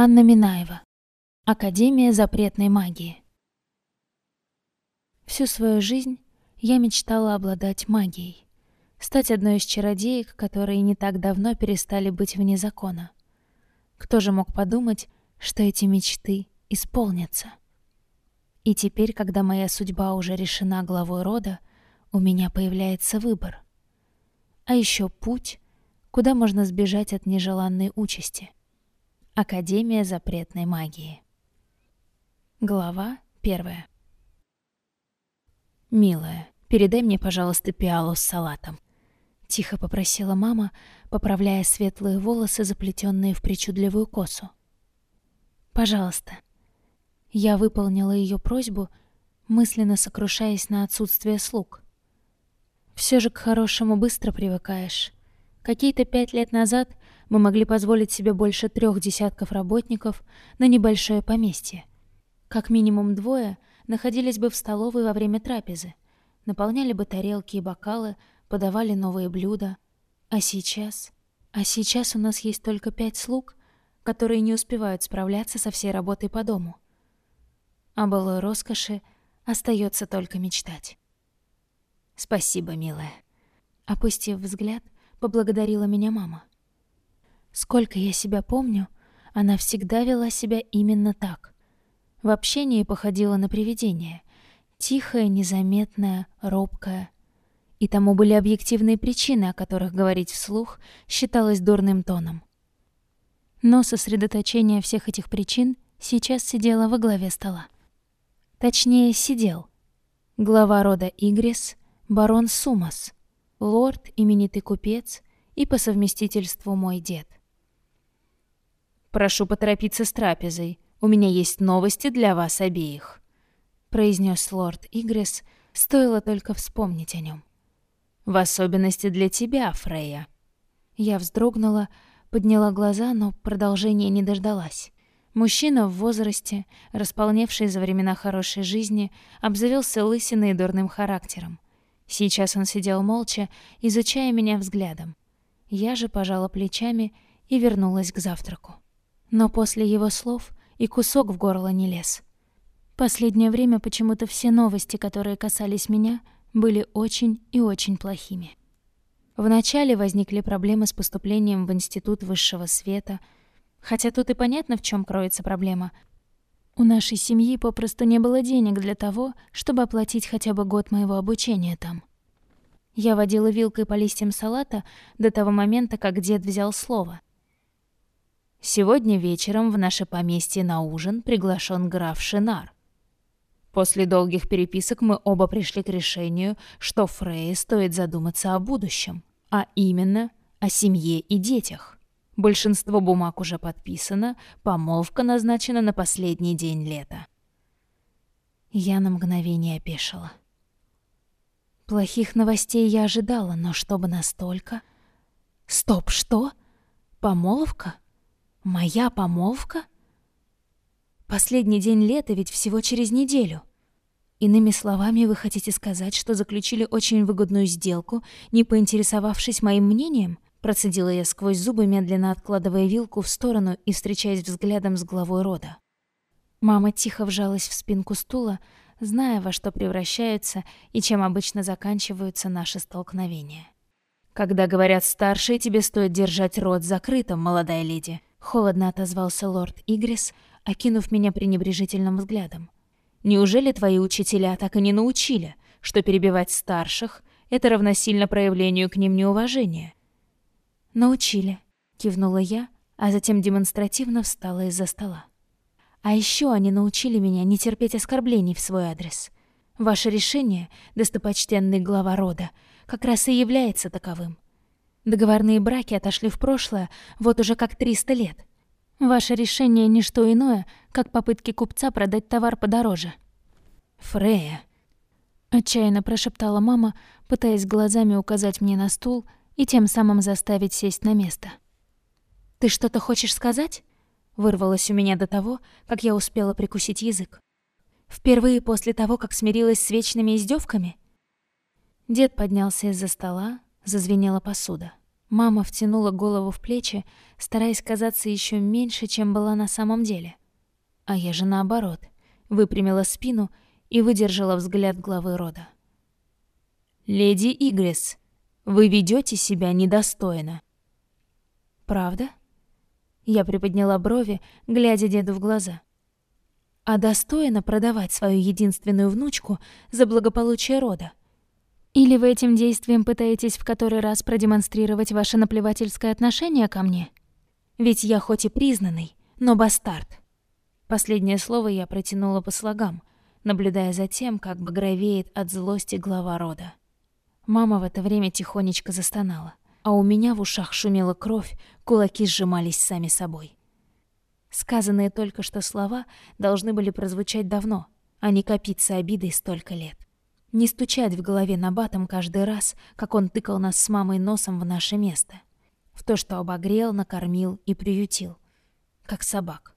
Анна Минаева. Академия запретной магии. Всю свою жизнь я мечтала обладать магией. Стать одной из чародеек, которые не так давно перестали быть вне закона. Кто же мог подумать, что эти мечты исполнятся? И теперь, когда моя судьба уже решена главой рода, у меня появляется выбор. А еще путь, куда можно сбежать от нежеланной участи. Академия запретной магии. Глава первая. «Милая, передай мне, пожалуйста, пиалу с салатом», — тихо попросила мама, поправляя светлые волосы, заплетенные в причудливую косу. «Пожалуйста». Я выполнила ее просьбу, мысленно сокрушаясь на отсутствие слуг. Все же к хорошему быстро привыкаешь. Какие-то пять лет назад мы могли позволить себе больше трех десятков работников на небольшое поместье. Как минимум двое находились бы в столовой во время трапезы, наполняли бы тарелки и бокалы, подавали новые блюда. А сейчас... А сейчас у нас есть только пять слуг, которые не успевают справляться со всей работой по дому. О былой роскоши остается только мечтать. «Спасибо, милая». Опустив взгляд, поблагодарила меня мама. Сколько я себя помню, она всегда вела себя именно так. В общении походила на привидение. Тихая, незаметная, робкая. И тому были объективные причины, о которых говорить вслух считалось дурным тоном. Но сосредоточение всех этих причин сейчас сидело во главе стола. Точнее, сидел. Глава рода Игрис, барон Сумас, лорд, именитый купец и по совместительству мой дед. «Прошу поторопиться с трапезой. У меня есть новости для вас обеих», — произнес лорд Игрис, стоило только вспомнить о нем. «В особенности для тебя, Фрея». Я вздрогнула, подняла глаза, но продолжения не дождалась. Мужчина в возрасте, располневший за времена хорошей жизни, обзавелся лысиной и дурным характером. Сейчас он сидел молча, изучая меня взглядом. Я же пожала плечами и вернулась к завтраку но после его слов и кусок в горло не лез. Последнее время почему-то все новости, которые касались меня, были очень и очень плохими. Вначале возникли проблемы с поступлением в Институт высшего света, хотя тут и понятно, в чем кроется проблема. У нашей семьи попросту не было денег для того, чтобы оплатить хотя бы год моего обучения там. Я водила вилкой по листьям салата до того момента, как дед взял слово. Сегодня вечером в наше поместье на ужин приглашен граф Шинар. После долгих переписок мы оба пришли к решению, что Фрей стоит задуматься о будущем, а именно о семье и детях. Большинство бумаг уже подписано, помолвка назначена на последний день лета. Я на мгновение опешила. Плохих новостей я ожидала, но чтобы настолько... Стоп, что? Помолвка? Моя помолвка? Последний день лета ведь всего через неделю. Иными словами, вы хотите сказать, что заключили очень выгодную сделку, не поинтересовавшись моим мнением? Процедила я сквозь зубы, медленно откладывая вилку в сторону и встречаясь взглядом с главой рода. Мама тихо вжалась в спинку стула, зная, во что превращаются и чем обычно заканчиваются наши столкновения. «Когда говорят старшие, тебе стоит держать рот закрытым, молодая леди», Холодно отозвался лорд Игрис, окинув меня пренебрежительным взглядом. Неужели твои учителя так и не научили, что перебивать старших — это равносильно проявлению к ним неуважения? Научили, кивнула я, а затем демонстративно встала из-за стола. А еще они научили меня не терпеть оскорблений в свой адрес. Ваше решение, достопочтенный глава рода, как раз и является таковым. Договорные браки отошли в прошлое вот уже как 300 лет. Ваше решение — не что иное, как попытки купца продать товар подороже. «Фрея», — отчаянно прошептала мама, пытаясь глазами указать мне на стул и тем самым заставить сесть на место. «Ты что-то хочешь сказать?» — вырвалось у меня до того, как я успела прикусить язык. «Впервые после того, как смирилась с вечными издевками?» Дед поднялся из-за стола, зазвенела посуда. Мама втянула голову в плечи, стараясь казаться еще меньше, чем была на самом деле. А я же наоборот, выпрямила спину и выдержала взгляд главы рода. «Леди Игрис, вы ведете себя недостойно». «Правда?» Я приподняла брови, глядя деду в глаза. «А достойно продавать свою единственную внучку за благополучие рода?» Или вы этим действием пытаетесь в который раз продемонстрировать ваше наплевательское отношение ко мне? Ведь я хоть и признанный, но бастард. Последнее слово я протянула по слогам, наблюдая за тем, как багровеет от злости глава рода. Мама в это время тихонечко застонала, а у меня в ушах шумела кровь, кулаки сжимались сами собой. Сказанные только что слова должны были прозвучать давно, а не копиться обидой столько лет. Не стучать в голове набатом каждый раз, как он тыкал нас с мамой носом в наше место. В то, что обогрел, накормил и приютил. Как собак.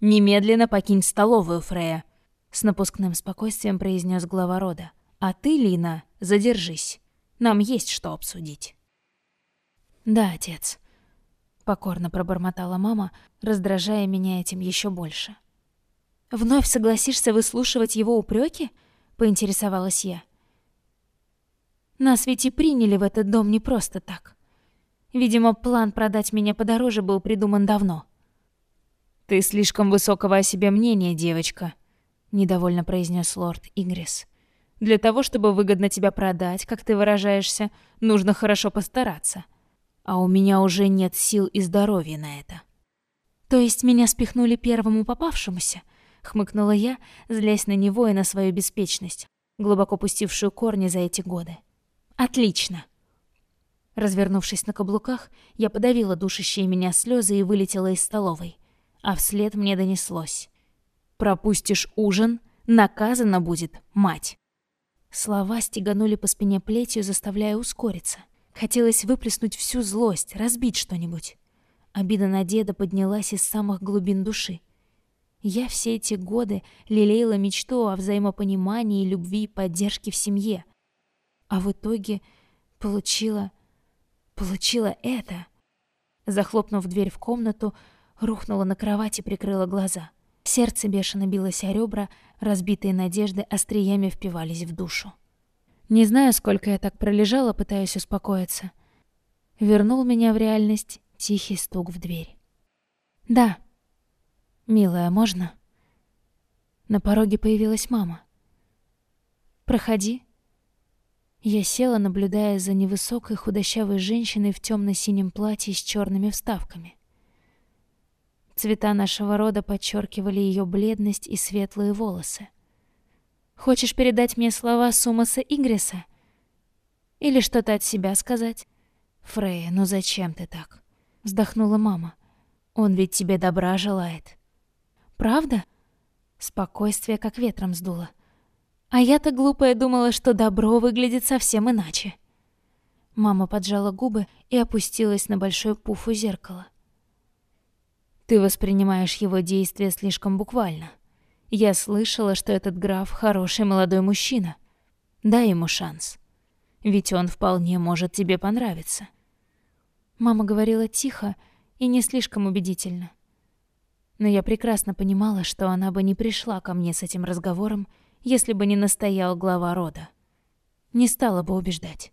«Немедленно покинь столовую, Фрея», — с напускным спокойствием произнес глава рода. «А ты, Лина, задержись. Нам есть что обсудить». «Да, отец», — покорно пробормотала мама, раздражая меня этим еще больше. «Вновь согласишься выслушивать его упреки? Поинтересовалась я. Нас ведь и приняли в этот дом не просто так. Видимо, план продать меня подороже был придуман давно. Ты слишком высокого о себе мнения, девочка, недовольно произнес лорд Игрис. Для того, чтобы выгодно тебя продать, как ты выражаешься, нужно хорошо постараться. А у меня уже нет сил и здоровья на это. То есть меня спихнули первому попавшемуся? Хмыкнула я, злясь на него и на свою беспечность, глубоко пустившую корни за эти годы. Отлично. Развернувшись на каблуках, я подавила душащие меня слезы и вылетела из столовой, а вслед мне донеслось: "Пропустишь ужин, наказана будет мать". Слова стеганули по спине плетью, заставляя ускориться. Хотелось выплеснуть всю злость, разбить что-нибудь. Обида на деда поднялась из самых глубин души. Я все эти годы лелеяла мечту о взаимопонимании, любви и поддержке в семье. А в итоге получила... получила это. Захлопнув дверь в комнату, рухнула на кровать и прикрыла глаза. Сердце бешено билось о ребра, разбитые надежды остриями впивались в душу. Не знаю, сколько я так пролежала, пытаясь успокоиться. Вернул меня в реальность тихий стук в дверь. «Да», «Милая, можно?» На пороге появилась мама. «Проходи». Я села, наблюдая за невысокой худощавой женщиной в темно-синем платье с черными вставками. Цвета нашего рода подчеркивали ее бледность и светлые волосы. «Хочешь передать мне слова Сумаса Игриса? Или что-то от себя сказать?» «Фрея, ну зачем ты так?» — вздохнула мама. «Он ведь тебе добра желает». Правда? Спокойствие как ветром сдуло. А я-то глупая думала, что добро выглядит совсем иначе. Мама поджала губы и опустилась на большой пуф у зеркала. Ты воспринимаешь его действия слишком буквально. Я слышала, что этот граф хороший молодой мужчина. Дай ему шанс. Ведь он вполне может тебе понравиться. Мама говорила тихо и не слишком убедительно но я прекрасно понимала, что она бы не пришла ко мне с этим разговором, если бы не настоял глава рода. Не стала бы убеждать.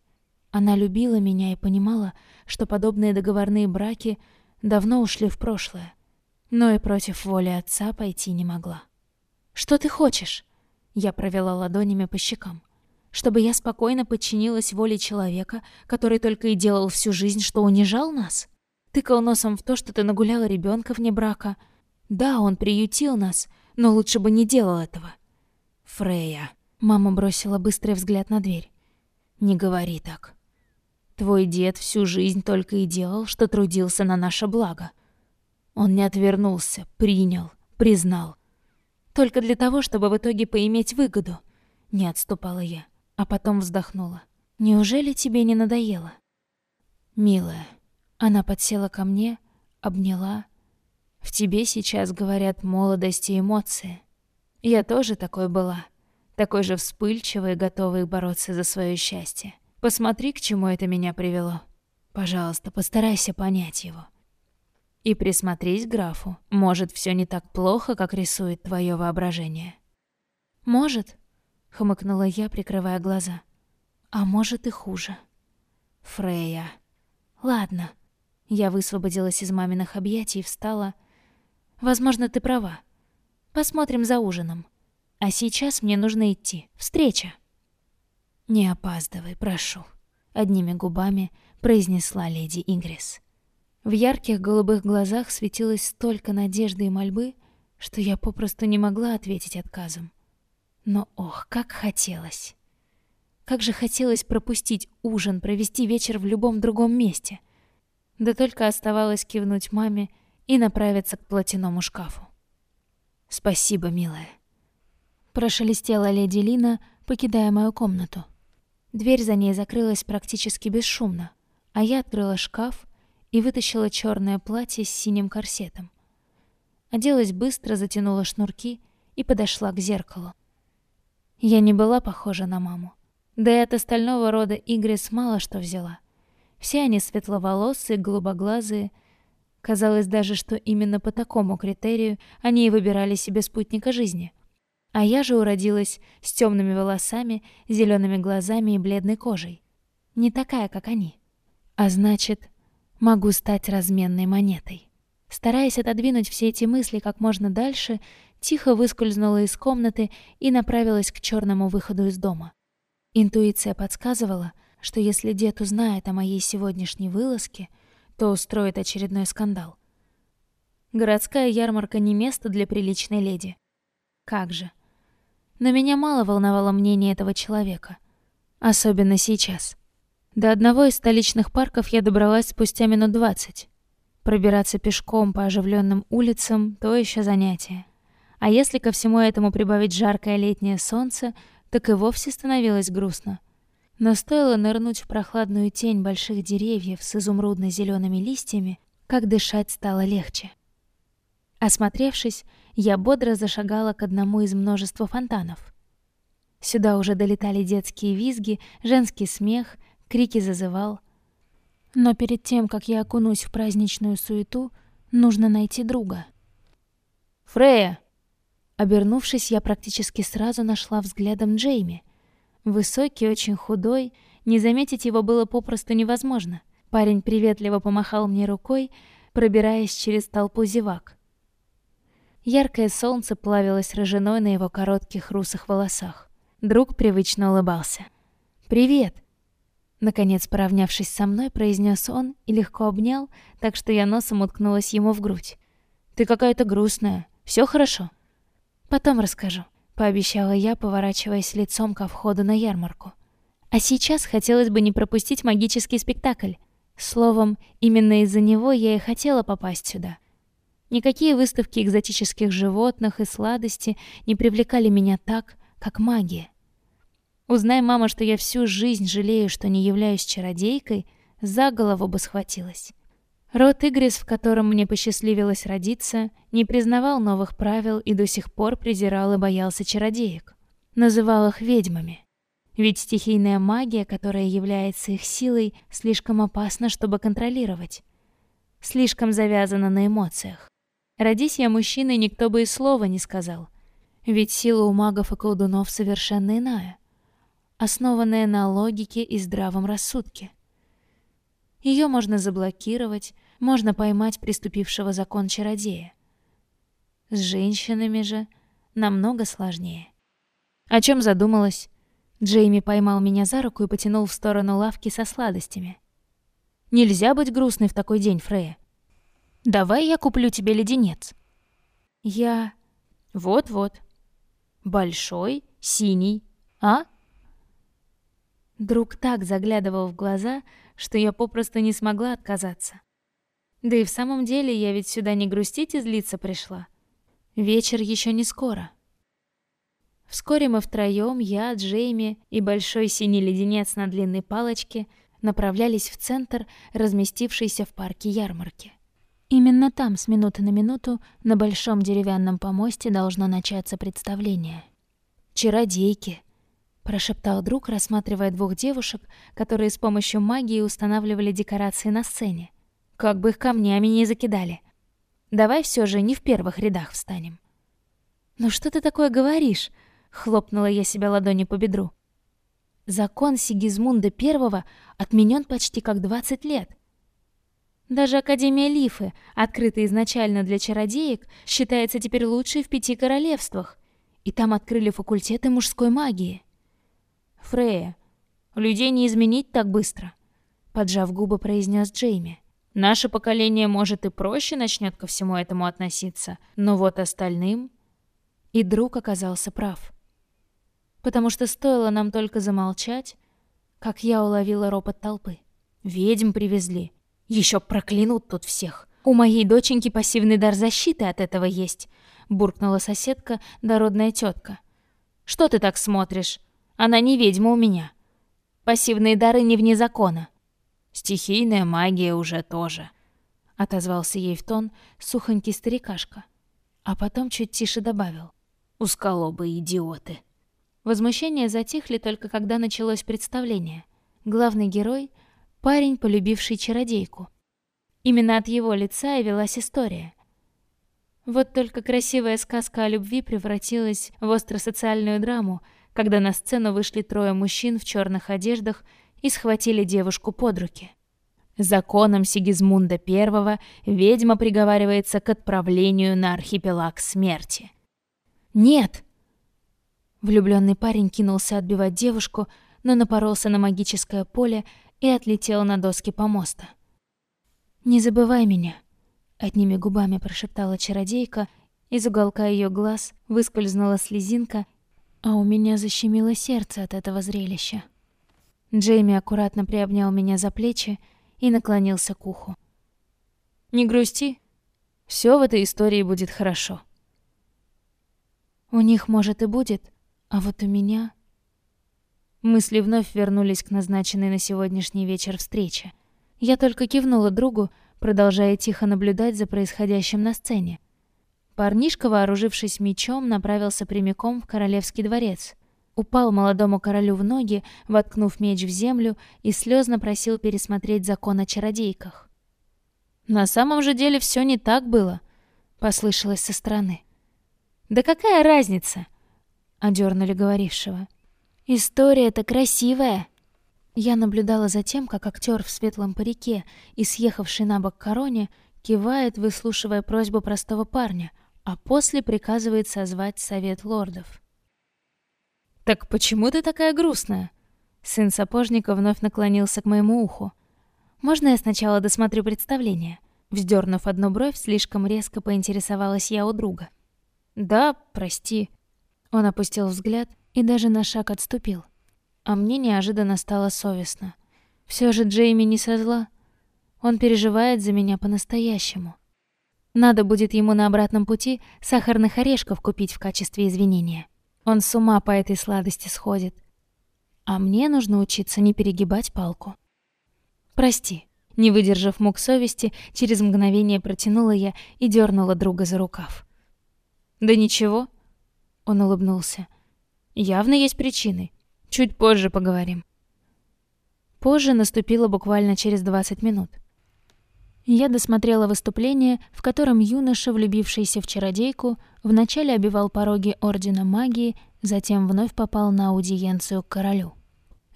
Она любила меня и понимала, что подобные договорные браки давно ушли в прошлое, но и против воли отца пойти не могла. «Что ты хочешь?» Я провела ладонями по щекам. «Чтобы я спокойно подчинилась воле человека, который только и делал всю жизнь, что унижал нас? Тыкал носом в то, что ты нагуляла ребенка вне брака, да, он приютил нас, но лучше бы не делал этого. Фрея. Мама бросила быстрый взгляд на дверь. Не говори так. Твой дед всю жизнь только и делал, что трудился на наше благо. Он не отвернулся, принял, признал. Только для того, чтобы в итоге поиметь выгоду. Не отступала я, а потом вздохнула. Неужели тебе не надоело? Милая. Она подсела ко мне, обняла в тебе сейчас говорят молодость и эмоции. Я тоже такой была. Такой же вспыльчивой готовой бороться за свое счастье. Посмотри, к чему это меня привело. Пожалуйста, постарайся понять его. И присмотрись к графу. Может, все не так плохо, как рисует твое воображение. Может, хмыкнула я, прикрывая глаза. А может и хуже. Фрея. Ладно. Я высвободилась из маминых объятий и встала. Возможно, ты права. Посмотрим за ужином. А сейчас мне нужно идти. Встреча. Не опаздывай, прошу, одними губами произнесла леди Ингрис. В ярких голубых глазах светилось столько надежды и мольбы, что я попросту не могла ответить отказом. Но ох, как хотелось. Как же хотелось пропустить ужин, провести вечер в любом другом месте. Да только оставалось кивнуть маме и направиться к платяному шкафу. «Спасибо, милая», — прошелестела леди Лина, покидая мою комнату. Дверь за ней закрылась практически бесшумно, а я открыла шкаф и вытащила черное платье с синим корсетом. Оделась быстро, затянула шнурки и подошла к зеркалу. Я не была похожа на маму. Да и от остального рода Игрис мало что взяла. Все они светловолосые, голубоглазые. Казалось даже, что именно по такому критерию они и выбирали себе спутника жизни. А я же уродилась с темными волосами, зелеными глазами и бледной кожей. Не такая, как они. А значит, могу стать разменной монетой. Стараясь отодвинуть все эти мысли как можно дальше, тихо выскользнула из комнаты и направилась к черному выходу из дома. Интуиция подсказывала, что если дед узнает о моей сегодняшней вылазке, то устроит очередной скандал. Городская ярмарка не место для приличной леди. Как же. Но меня мало волновало мнение этого человека. Особенно сейчас. До одного из столичных парков я добралась спустя минут двадцать. Пробираться пешком по оживленным улицам — то еще занятие. А если ко всему этому прибавить жаркое летнее солнце, так и вовсе становилось грустно. Но стоило нырнуть в прохладную тень больших деревьев с изумрудно зелеными листьями, как дышать стало легче. Осмотревшись, я бодро зашагала к одному из множества фонтанов. Сюда уже долетали детские визги, женский смех, крики зазывал. Но перед тем, как я окунусь в праздничную суету, нужно найти друга. «Фрея!» Обернувшись, я практически сразу нашла взглядом Джейми. Высокий, очень худой, не заметить его было попросту невозможно. Парень приветливо помахал мне рукой, пробираясь через толпу зевак. Яркое солнце плавилось рыжиной на его коротких русых волосах. Друг привычно улыбался. «Привет!» Наконец, поравнявшись со мной, произнес он и легко обнял, так что я носом уткнулась ему в грудь. «Ты какая-то грустная. Все хорошо?» «Потом расскажу», — пообещала я, поворачиваясь лицом ко входу на ярмарку. «А сейчас хотелось бы не пропустить магический спектакль. Словом, именно из-за него я и хотела попасть сюда. Никакие выставки экзотических животных и сладости не привлекали меня так, как магия. Узнай, мама, что я всю жизнь жалею, что не являюсь чародейкой, за голову бы схватилась. Род Игрис, в котором мне посчастливилось родиться, не признавал новых правил и до сих пор презирал и боялся чародеек. Называл их ведьмами. Ведь стихийная магия, которая является их силой, слишком опасна, чтобы контролировать. Слишком завязана на эмоциях. Родись я мужчиной, никто бы и слова не сказал. Ведь сила у магов и колдунов совершенно иная основанная на логике и здравом рассудке. Ее можно заблокировать, можно поймать приступившего закон чародея. С женщинами же намного сложнее. О чем задумалась? Джейми поймал меня за руку и потянул в сторону лавки со сладостями. Нельзя быть грустной в такой день, Фрея. Давай я куплю тебе леденец. Я... Вот-вот. Большой, синий. А? Друг так заглядывал в глаза, что я попросту не смогла отказаться. Да и в самом деле я ведь сюда не грустить и злиться пришла. Вечер еще не скоро. Вскоре мы втроем, я, Джейми и большой синий леденец на длинной палочке, направлялись в центр, разместившийся в парке ярмарки. Именно там с минуты на минуту на большом деревянном помосте должно начаться представление. Чародейки, прошептал друг, рассматривая двух девушек, которые с помощью магии устанавливали декорации на сцене. Как бы их камнями не закидали. Давай все же не в первых рядах встанем. Ну что ты такое говоришь? Хлопнула я себя ладонью по бедру. Закон Сигизмунда I отменен почти как 20 лет. Даже Академия Лифы, открытая изначально для чародеек, считается теперь лучшей в пяти королевствах, и там открыли факультеты мужской магии. Фрея, людей не изменить так быстро, поджав губы, произнес Джейми. Наше поколение, может, и проще начнет ко всему этому относиться, но вот остальным... И друг оказался прав потому что стоило нам только замолчать, как я уловила ропот толпы. Ведьм привезли. Еще проклянут тут всех. У моей доченьки пассивный дар защиты от этого есть, буркнула соседка, дородная тетка. Что ты так смотришь? Она не ведьма у меня. Пассивные дары не вне закона. Стихийная магия уже тоже, отозвался ей в тон сухонький старикашка, а потом чуть тише добавил: "Усколобые идиоты". Возмущения затихли только когда началось представление. Главный герой — парень, полюбивший чародейку. Именно от его лица и велась история. Вот только красивая сказка о любви превратилась в остросоциальную драму, когда на сцену вышли трое мужчин в черных одеждах и схватили девушку под руки. Законом Сигизмунда I ведьма приговаривается к отправлению на архипелаг смерти. «Нет!» Влюбленный парень кинулся отбивать девушку, но напоролся на магическое поле и отлетел на доски помоста. «Не забывай меня», — одними губами прошептала чародейка, из уголка ее глаз выскользнула слезинка, а у меня защемило сердце от этого зрелища. Джейми аккуратно приобнял меня за плечи и наклонился к уху. «Не грусти, все в этой истории будет хорошо». «У них, может, и будет, а вот у меня... Мысли вновь вернулись к назначенной на сегодняшний вечер встрече. Я только кивнула другу, продолжая тихо наблюдать за происходящим на сцене. Парнишка, вооружившись мечом, направился прямиком в королевский дворец. Упал молодому королю в ноги, воткнув меч в землю, и слезно просил пересмотреть закон о чародейках. «На самом же деле все не так было», — послышалось со стороны. «Да какая разница? одернули говорившего. История-то красивая. Я наблюдала за тем, как актер в светлом парике и съехавший на бок короне кивает, выслушивая просьбу простого парня, а после приказывает созвать совет лордов. Так почему ты такая грустная? Сын сапожника вновь наклонился к моему уху. Можно я сначала досмотрю представление? Вздернув одну бровь, слишком резко поинтересовалась я у друга. Да, прости. Он опустил взгляд и даже на шаг отступил. А мне неожиданно стало совестно. Все же Джейми не со зла. Он переживает за меня по-настоящему. Надо будет ему на обратном пути сахарных орешков купить в качестве извинения. Он с ума по этой сладости сходит. А мне нужно учиться не перегибать палку. Прости. Не выдержав мук совести, через мгновение протянула я и дернула друга за рукав. Да ничего, он улыбнулся. Явно есть причины. Чуть позже поговорим. Позже наступило буквально через 20 минут. Я досмотрела выступление, в котором юноша, влюбившийся в чародейку, вначале обивал пороги Ордена Магии, затем вновь попал на аудиенцию к королю.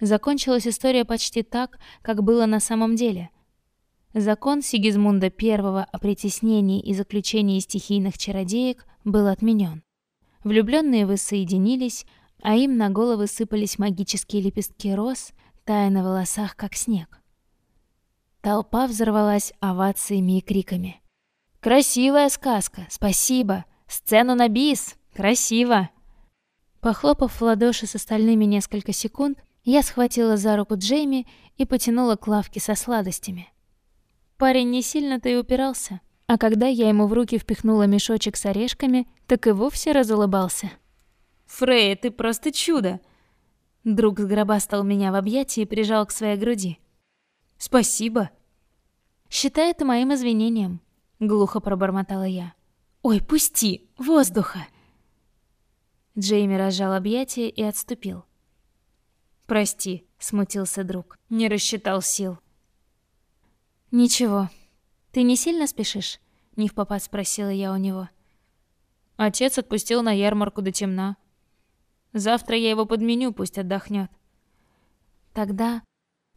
Закончилась история почти так, как было на самом деле. Закон Сигизмунда I о притеснении и заключении стихийных чародеек был отменен. Влюбленные воссоединились, а им на головы сыпались магические лепестки роз, тая на волосах, как снег. Толпа взорвалась овациями и криками. «Красивая сказка! Спасибо! Сцену на бис! Красиво!» Похлопав в ладоши с остальными несколько секунд, я схватила за руку Джейми и потянула к лавке со сладостями. Парень не сильно-то и упирался. А когда я ему в руки впихнула мешочек с орешками, так и вовсе разулыбался. «Фрей, ты просто чудо!» Друг сгробастал меня в объятии и прижал к своей груди. «Спасибо!» «Считай это моим извинением», — глухо пробормотала я. «Ой, пусти! Воздуха!» Джейми разжал объятия и отступил. «Прости», — смутился друг. «Не рассчитал сил». «Ничего. Ты не сильно спешишь?» — не в попад спросила я у него. Отец отпустил на ярмарку до темна. Завтра я его подменю, пусть отдохнет. Тогда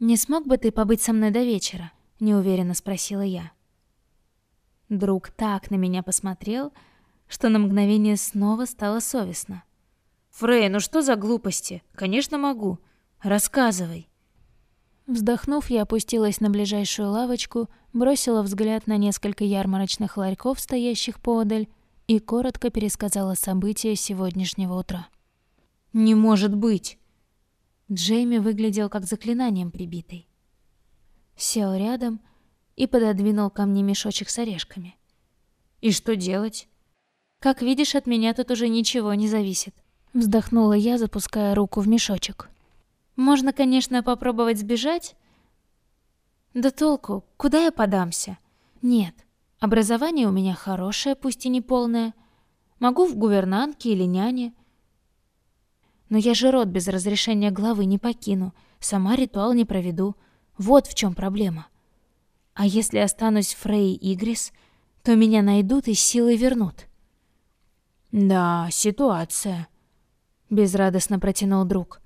не смог бы ты побыть со мной до вечера? неуверенно спросила я. Друг так на меня посмотрел, что на мгновение снова стало совестно. Фрей, ну что за глупости? Конечно, могу. Рассказывай. Вздохнув, я опустилась на ближайшую лавочку, бросила взгляд на несколько ярмарочных ларьков, стоящих поодаль, и коротко пересказала события сегодняшнего утра. «Не может быть!» Джейми выглядел как заклинанием прибитый. Сел рядом и пододвинул ко мне мешочек с орешками. «И что делать?» «Как видишь, от меня тут уже ничего не зависит», — вздохнула я, запуская руку в мешочек. «Можно, конечно, попробовать сбежать. Да толку, куда я подамся? Нет, образование у меня хорошее, пусть и не полное. Могу в гувернантке или няне. Но я же род без разрешения главы не покину, сама ритуал не проведу. Вот в чем проблема. А если останусь Фрей Игрис, то меня найдут и силой вернут. Да, ситуация, безрадостно протянул друг.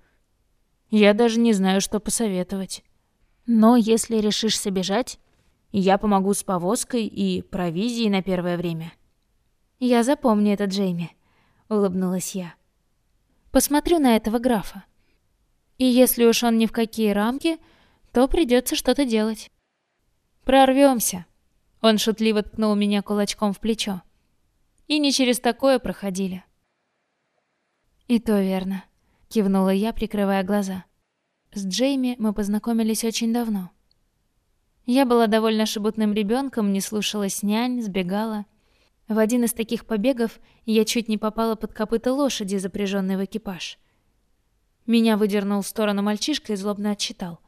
Я даже не знаю, что посоветовать. Но если решишься бежать, я помогу с повозкой и провизией на первое время. Я запомню это, Джейми, улыбнулась я. Посмотрю на этого графа. И если уж он ни в какие рамки, то придется что-то делать. Прорвемся. Он шутливо ткнул меня кулачком в плечо. И не через такое проходили. И то верно, кивнула я, прикрывая глаза. С Джейми мы познакомились очень давно. Я была довольно шебутным ребенком, не слушалась нянь, сбегала. В один из таких побегов я чуть не попала под копыта лошади, запряженной в экипаж. Меня выдернул в сторону мальчишка и злобно отчитал.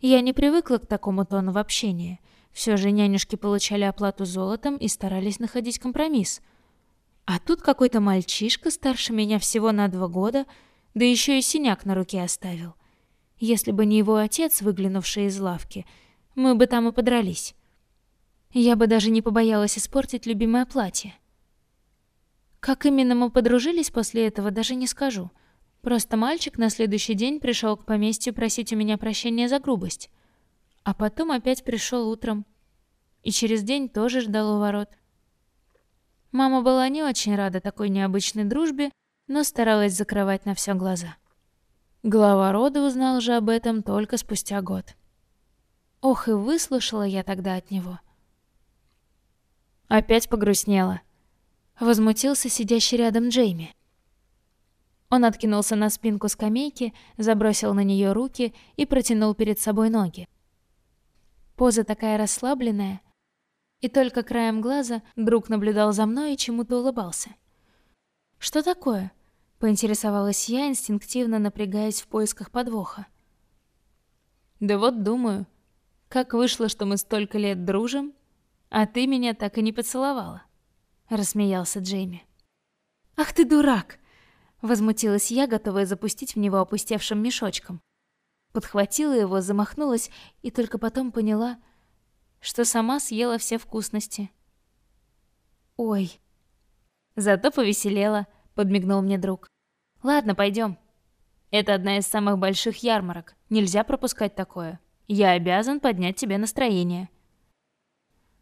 Я не привыкла к такому тону в общении. Все же нянюшки получали оплату золотом и старались находить компромисс. А тут какой-то мальчишка старше меня всего на два года, да еще и синяк на руке оставил. Если бы не его отец, выглянувший из лавки, мы бы там и подрались. Я бы даже не побоялась испортить любимое платье. Как именно мы подружились после этого, даже не скажу. Просто мальчик на следующий день пришел к поместью просить у меня прощения за грубость. А потом опять пришел утром. И через день тоже ждал у ворот. Мама была не очень рада такой необычной дружбе, но старалась закрывать на все глаза. Глава рода узнал же об этом только спустя год. Ох, и выслушала я тогда от него — Опять погрустнела. Возмутился сидящий рядом Джейми. Он откинулся на спинку скамейки, забросил на нее руки и протянул перед собой ноги. Поза такая расслабленная, и только краем глаза друг наблюдал за мной и чему-то улыбался. «Что такое?» — поинтересовалась я, инстинктивно напрягаясь в поисках подвоха. «Да вот думаю, как вышло, что мы столько лет дружим, а ты меня так и не поцеловала, рассмеялся Джейми. Ах ты дурак, возмутилась я, готовая запустить в него опустевшим мешочком. Подхватила его, замахнулась и только потом поняла, что сама съела все вкусности. Ой. Зато повеселела, подмигнул мне друг. Ладно, пойдем. Это одна из самых больших ярмарок. Нельзя пропускать такое. Я обязан поднять тебе настроение.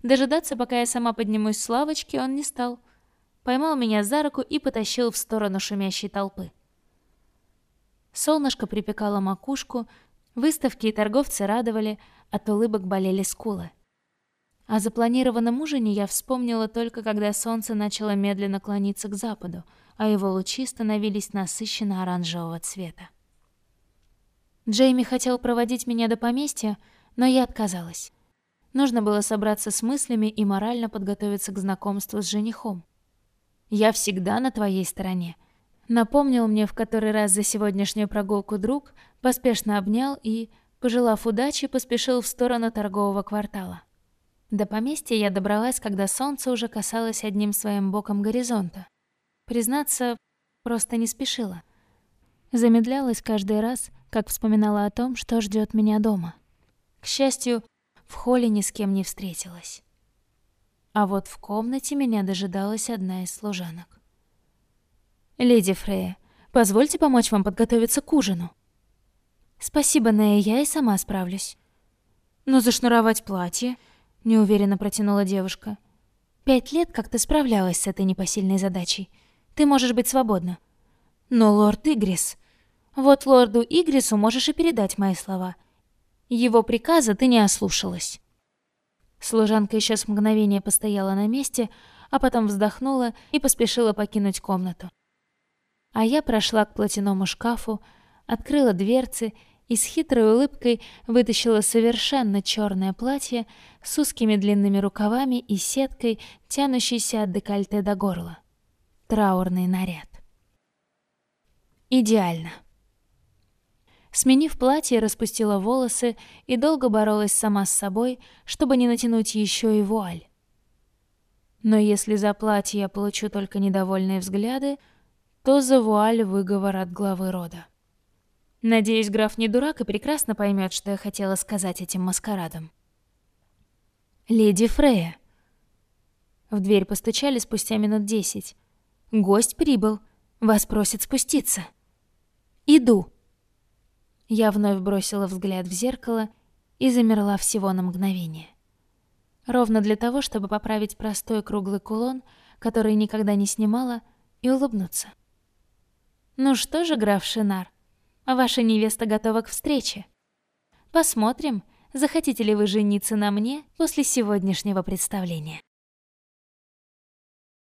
Дожидаться, пока я сама поднимусь с лавочки, он не стал. Поймал меня за руку и потащил в сторону шумящей толпы. Солнышко припекало макушку, выставки и торговцы радовали, от улыбок болели скулы. О запланированном ужине я вспомнила только, когда солнце начало медленно клониться к западу, а его лучи становились насыщенно оранжевого цвета. Джейми хотел проводить меня до поместья, но я отказалась. Нужно было собраться с мыслями и морально подготовиться к знакомству с женихом. «Я всегда на твоей стороне», — напомнил мне в который раз за сегодняшнюю прогулку друг, поспешно обнял и, пожелав удачи, поспешил в сторону торгового квартала. До поместья я добралась, когда солнце уже касалось одним своим боком горизонта. Признаться, просто не спешила. Замедлялась каждый раз, как вспоминала о том, что ждет меня дома. К счастью, в холле ни с кем не встретилась. А вот в комнате меня дожидалась одна из служанок. «Леди Фрея, позвольте помочь вам подготовиться к ужину». «Спасибо, Нея, я и сама справлюсь». «Но зашнуровать платье?» — неуверенно протянула девушка. «Пять лет, как ты справлялась с этой непосильной задачей. Ты можешь быть свободна». «Но лорд Игрис...» «Вот лорду Игрису можешь и передать мои слова. Его приказа ты не ослушалась». Служанка еще с мгновения постояла на месте, а потом вздохнула и поспешила покинуть комнату. А я прошла к платяному шкафу, открыла дверцы и с хитрой улыбкой вытащила совершенно черное платье с узкими длинными рукавами и сеткой, тянущейся от декольте до горла. Траурный наряд. Идеально. Сменив платье, распустила волосы и долго боролась сама с собой, чтобы не натянуть еще и вуаль. Но если за платье я получу только недовольные взгляды, то за вуаль выговор от главы рода. Надеюсь, граф не дурак и прекрасно поймет, что я хотела сказать этим маскарадом. «Леди Фрея!» В дверь постучали спустя минут десять. «Гость прибыл. Вас просит спуститься». «Иду!» Я вновь бросила взгляд в зеркало и замерла всего на мгновение. Ровно для того, чтобы поправить простой круглый кулон, который никогда не снимала, и улыбнуться. «Ну что же, граф Шинар, ваша невеста готова к встрече. Посмотрим, захотите ли вы жениться на мне после сегодняшнего представления».